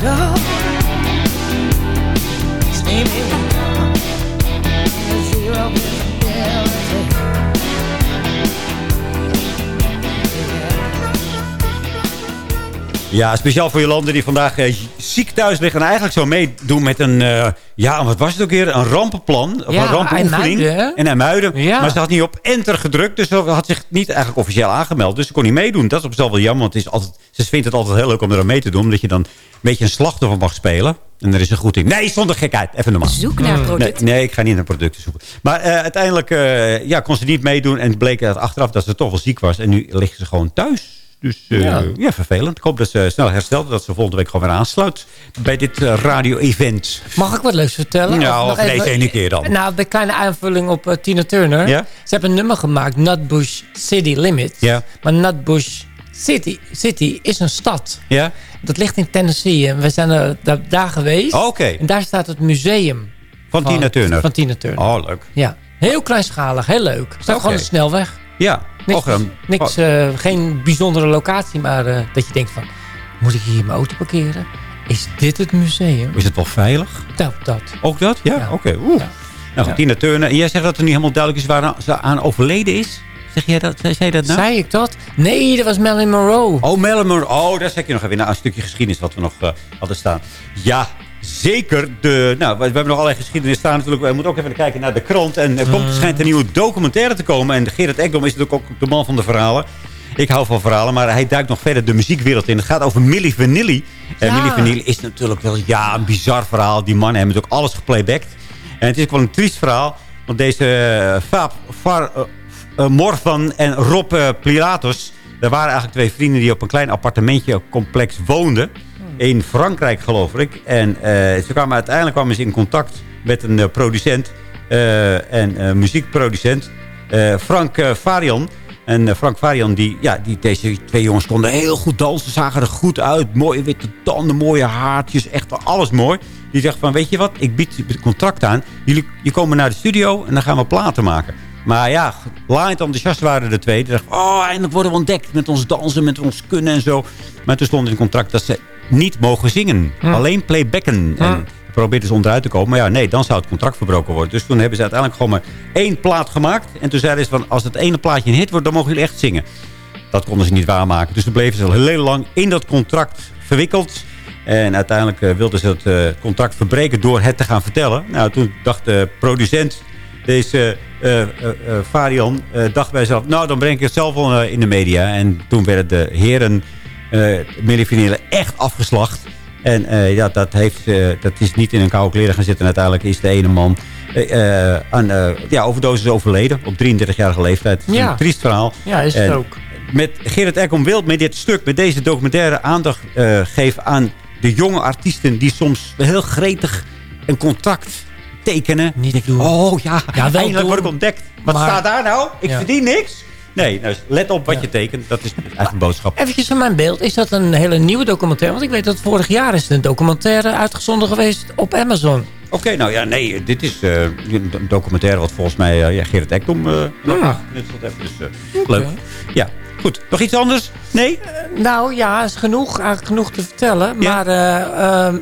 Steamy window. Steamy window. Zero Ja, speciaal voor Jolande die vandaag eh, ziek thuis ligt. En eigenlijk zou meedoen met een... eh, ja, wat was het ook weer? Een rampenplan. Of Ja, een rampenoefening. Hè? In IJmuiden. Ja. Maar ze had niet op enter gedrukt. Dus ze had zich niet eigenlijk officieel aangemeld. Dus ze kon niet meedoen. Dat is op zichzelf wel jammer. Want het is altijd, ze vindt het altijd heel leuk om er aan mee te doen. Omdat je dan een beetje een slachtoffer mag spelen. En er is een goed in. Nee, zonder gekheid. Even normaal. Zoek naar Nee, producten. nee, ik ga niet naar producten zoeken. Maar eh, uiteindelijk ja, kon ze niet meedoen. En het bleek dat achteraf dat ze toch wel ziek was. En nu ligt ze gewoon thuis. Dus eh, Ja. ja. vervelend. Ik hoop dat ze snel herstelt. Dat ze volgende week gewoon weer aansluit bij dit eh, radio-event. Mag ik wat leuks vertellen? Nou, nog of deze even- ene keer dan. Nou, bij kleine aanvulling op eh, Tina Turner. Ja? Ze hebben een nummer gemaakt, Nutbush City Limits. Ja. Maar Nutbush City, City is een stad. Ja? Dat ligt in Tennessee. En we zijn er daar, daar geweest. Oh, Oké. En daar staat het museum. Van Tina Turner? Van Tina Turner. Oh, leuk. Ja. Heel kleinschalig, heel leuk. Staat Oké. gewoon een snelweg. Ja. Niks, Och, dan- niks eh, geen bijzondere locatie, maar eh, dat je denkt van... Moet ik hier mijn auto parkeren? Is dit het museum? Is het wel veilig? Dat, dat. Ook dat? Ja, oké. Oeh. Nou, goed. Tina Turner. En jij zegt dat er niet helemaal duidelijk is waar ze aan overleden is? Zeg jij dat? Zei jij dat nou? Zei ik dat? Nee, dat was Marilyn Monroe. Oh, Marilyn Monroe. Oh, daar zeg je nog even naar een stukje geschiedenis wat we nog eh, hadden staan. Ja, zeker. De, nou, we, we hebben nog allerlei geschiedenis staan natuurlijk. We moeten ook even kijken naar de krant. En er komt, schijnt een nieuwe documentaire te komen. En Gerard Ekdom is natuurlijk ook de man van de verhalen. Ik hou van verhalen, maar hij duikt nog verder de muziekwereld in. Het gaat over Milli Vanilli. En Ja. Milli Vanilli is natuurlijk wel ja, een bizar verhaal. Die mannen hebben natuurlijk alles geplaybacked. En het is ook wel een triest verhaal. Want deze eh, Faap, Far, eh, eh, Morvan en Rob eh, Pilatos... Er waren eigenlijk twee vrienden die op een klein appartementje complex woonden. In Frankrijk, geloof ik. En eh, ze kwamen uiteindelijk kwamen ze in contact met een eh, producent. eh, en muziekproducent. Frank Varian. En Frank Varian, die, ja, die, deze twee jongens konden heel goed dansen. Zagen er goed uit. Mooie witte tanden, mooie haartjes. Echt alles mooi. Die zegt van, weet je wat? Ik bied je contract aan. Jullie je komen naar de studio en dan gaan we platen maken. Maar ja, laaiend enthousiast waren de twee. Die dachten, oh, eindelijk worden we ontdekt met ons dansen, met ons kunnen en zo. Maar toen stond in het contract dat ze niet mogen zingen. Alleen playbacken. En probeerden ze onderuit te komen. Maar ja, nee, dan zou het contract verbroken worden. Dus toen hebben ze uiteindelijk gewoon maar één plaat gemaakt. En toen zeiden ze van, als het ene plaatje een hit wordt, dan mogen jullie echt zingen. Dat konden ze niet waarmaken. Dus toen bleven ze al heel lang in dat contract verwikkeld. En uiteindelijk eh, wilden ze het eh, contract verbreken door het te gaan vertellen. Nou, toen dacht de producent, deze eh eh, Varian, dacht bij zichzelf... nou, dan breng ik het zelf wel in de media. En toen werden de heren uh, echt afgeslacht. En eh, ja, dat, heeft, eh, dat is niet in een koude kleren gaan zitten. En uiteindelijk is de ene man eh, aan ja, overdosis overleden. Op 33-jarige leeftijd. Is een triest verhaal. Ja, is het En ook. Met Gerrit Ekkom wil met dit stuk, met deze documentaire aandacht geven aan de jonge artiesten die soms heel gretig een contract tekenen. Niet doen. Oh ja, Ja, wel eindelijk word ik ontdekt. Wat Maar- staat daar nou? Ik Ja. verdien niks. Nee, nou, let op wat je tekent. Dat is eigenlijk een boodschap. Eventjes van mijn beeld. Is dat een hele nieuwe documentaire? Want ik weet dat vorig jaar is een documentaire uitgezonden geweest op Amazon. Oké, nou ja, nee, dit is eh, een documentaire wat volgens mij uh, ja, Gerrit Ekdom uh, aangenutselt heeft. Dus uh, leuk. Ja, goed. Nog iets anders? Nee? Nou ja, is genoeg, eigenlijk genoeg te vertellen. Maar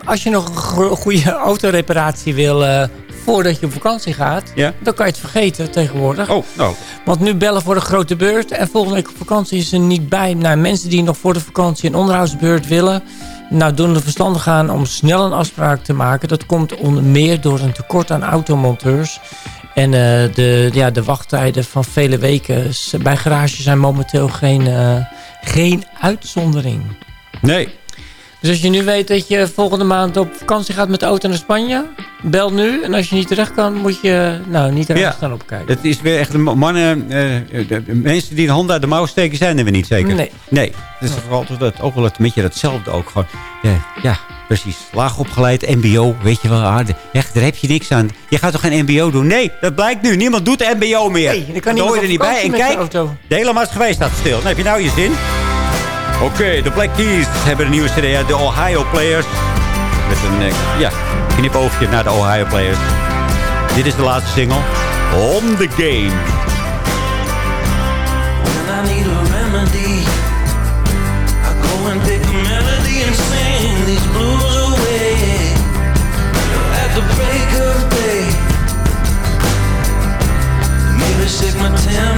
als je nog een gro- goede autoreparatie wil voordat je op vakantie gaat... Ja. dan kan je het vergeten tegenwoordig. Oh, nou. Want nu bellen voor de grote beurt. En volgende week op vakantie is er niet bij. Nou, mensen die nog voor de vakantie een onderhoudsbeurt willen... Nou, doen er verstandig aan om snel een afspraak te maken. Dat komt onder meer door een tekort aan automonteurs. En eh, de, ja, de wachttijden van vele weken bij garages zijn momenteel geen, eh, geen uitzondering. Nee. Dus als je nu weet dat je volgende maand op vakantie gaat met de auto naar Spanje... bel nu. En als je niet terecht kan, moet je nou, niet ergens Ja. staan opkijken. Het is weer echt de mannen, eh, de, de mensen die de handen uit de mouw steken zijn er weer niet zeker. Nee. Nee. Het is altijd het, ook wel het, een beetje hetzelfde ook. Gewoon, ja, ja, Precies. Laag opgeleid, mbo, weet je wel. ah, de- Echt, daar heb je niks aan. Je gaat toch geen mbo doen? Nee, dat blijkt nu. Niemand doet mbo meer. Nee, er kan Dat je er niet bij. En de kijk, auto. de hele maatschappij staat stil. Dan heb je nou je zin. Oké, de Black Keys hebben een nieuwe cd uit. De Ohio Players. Met een eh, ja, knipoogje naar de Ohio Players. Dit is de laatste single. On the Game. When I need a remedy, I go and pick a melody and sing these blues away. At the break of day, maybe shake my tambourine.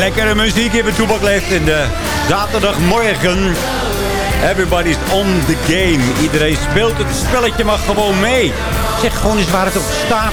Lekkere muziek bij Toebak leeft in de zaterdagmorgen. Everybody's on the game. Iedereen speelt het spelletje maar gewoon mee. Zeg gewoon eens waar het op staat.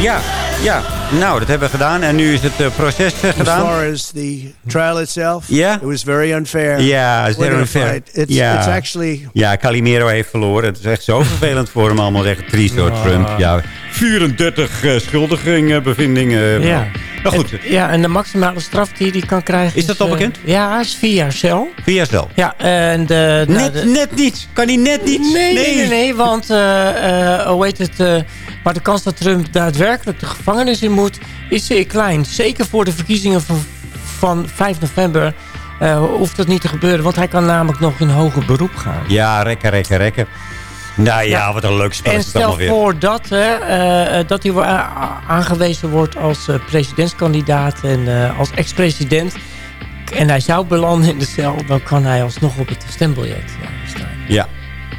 Ja, ja. Nou, dat hebben we gedaan. En nu is het eh, proces eh, As gedaan. far as the trial itself, Yeah? it was very unfair. Ja, is We're very unfair. It's, ja. it's actually Ja, Calimero heeft verloren. Het is echt zo vervelend voor hem allemaal. Echt triest door. Trump. Ja, 34 uh, schuldigingen, bevindingen. Ja. Nou goed, En, ja, en de maximale straf die hij kan krijgen... Is dat al eh, bekend? ja, is vier jaar cel. vier jaar cel. Ja, en de... nou, Net, de- net niet. Kan hij net niet? Nee, nee, nee, nee, want eh, eh, hoe heet het, eh, maar de kans dat Trump daadwerkelijk de gevangenis in moet, is zeer klein. Zeker voor de verkiezingen van, van 5 november eh, hoeft dat niet te gebeuren, want hij kan namelijk nog in hoger beroep gaan. Ja, rekken, rekken, rekken. Nou ja, Ja. wat een leuk spel En is het allemaal stel weer. voor dat, hè, eh, eh, dat hij aangewezen wordt als eh, presidentskandidaat en als ex-president. En hij zou belanden in de cel, dan kan hij alsnog op het stembiljet staan.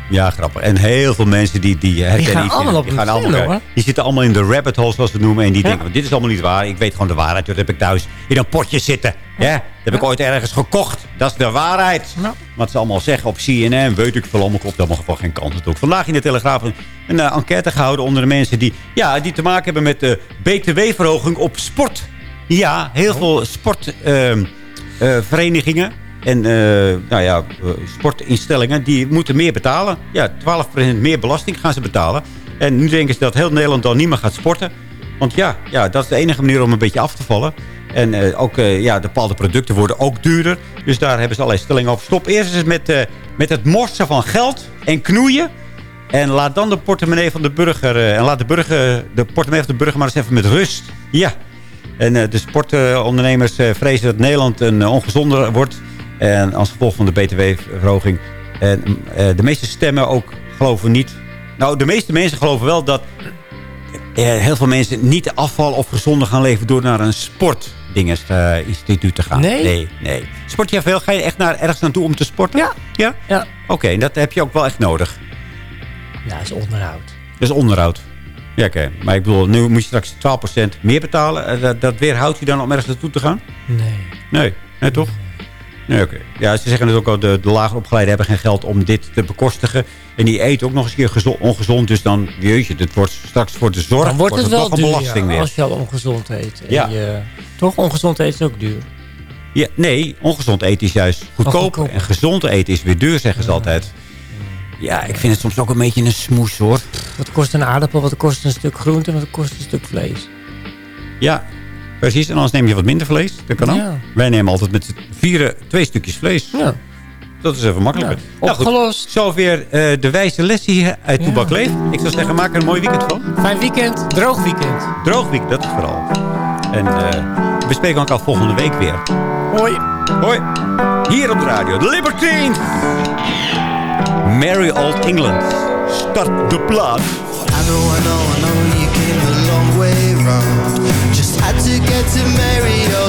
Ja. Ja, grappig. En heel veel mensen die, die herkennen gaan iets allemaal op die gaan allemaal. Die zitten allemaal in de rabbit hole, zoals we het noemen. En die denken, van, dit is allemaal niet waar. Ik weet gewoon de waarheid. Dat heb ik thuis in een potje zitten. Ja. Dat heb ik ooit ergens gekocht. Dat is de waarheid. Wat ze allemaal zeggen op CNN, weet ik veel. Allemaal klopt helemaal gewoon geen kant natuurlijk. Vandaag in de Telegraaf een, een eh, enquête gehouden onder de mensen die, ja, die te maken hebben met de btw-verhoging op sport. Ja, heel veel sportverenigingen en eh, nou ja, eh, sportinstellingen die moeten meer betalen. Ja, 12% meer belasting gaan ze betalen. En nu denken ze dat heel Nederland dan niet meer gaat sporten. Want ja, ja, dat is de enige manier om een beetje af te vallen. En eh, ook eh, ja, de bepaalde producten worden ook duurder. Dus daar hebben ze allerlei stellingen over. Stop eerst eens met, met het morsen van geld en knoeien. En laat dan de portemonnee van de burger... en laat de, burger, de portemonnee van de burger maar eens even met rust. Ja. En de sportondernemers vrezen dat Nederland een ongezonder wordt. En als gevolg van de btw-verhoging. En eh, de meeste stemmen ook geloven niet... Nou, de meeste mensen geloven wel dat eh, heel veel mensen niet afval of gezonder gaan leven... door naar een sportdingesinstituut te gaan. Nee? Nee, nee. Sport jij veel? Ga je echt naar, ergens naartoe om te sporten? Ja. Ja? Ja. Oké, dat heb je ook wel echt nodig. Ja, dat is onderhoud. Dat is onderhoud. Ja, oké. Maar ik bedoel, nu moet je straks 12% meer betalen. Eh, Dat, dat weerhoudt je dan om ergens naartoe te gaan? Nee. Nee, nee toch? Nee, oké. Ja, ze zeggen dus ook al, de, de lager opgeleiden hebben geen geld om dit te bekostigen. En die eten ook nog eens een keer gezo- ongezond. Dus dan, jeetje, dit wordt straks voor de zorg Dan wordt het wel toch een duur, belasting ja, weer. als je al ongezond eet. En Ja. je- toch? Ongezond eten is ook duur. Ja, nee, ongezond eten is juist goedkoop. En gezond eten is weer duur, zeggen ze altijd. Ja, ik vind het soms ook een beetje een smoes, hoor. Wat kost een aardappel, wat kost een stuk groente en wat kost een stuk vlees? Ja, precies. En anders neem je wat minder vlees. Dat kan ook. Ja. Wij nemen altijd met z'n vieren twee stukjes vlees. Ja. Dat is even makkelijker. Ja, Nou goed, opgelost. Zover eh, de wijze les hier uit Toebak Leeft. Ik zou zeggen, maak er een mooi weekend van. Fijn weekend, droog weekend. Droog weekend, dat is vooral. En eh, we spreken elkaar volgende week weer. Hoi. Hoi. Hier op de radio, The Libertines. Merry Old England. Start de plaat. I know, I know, I know you came a long way round. Just had to get to merry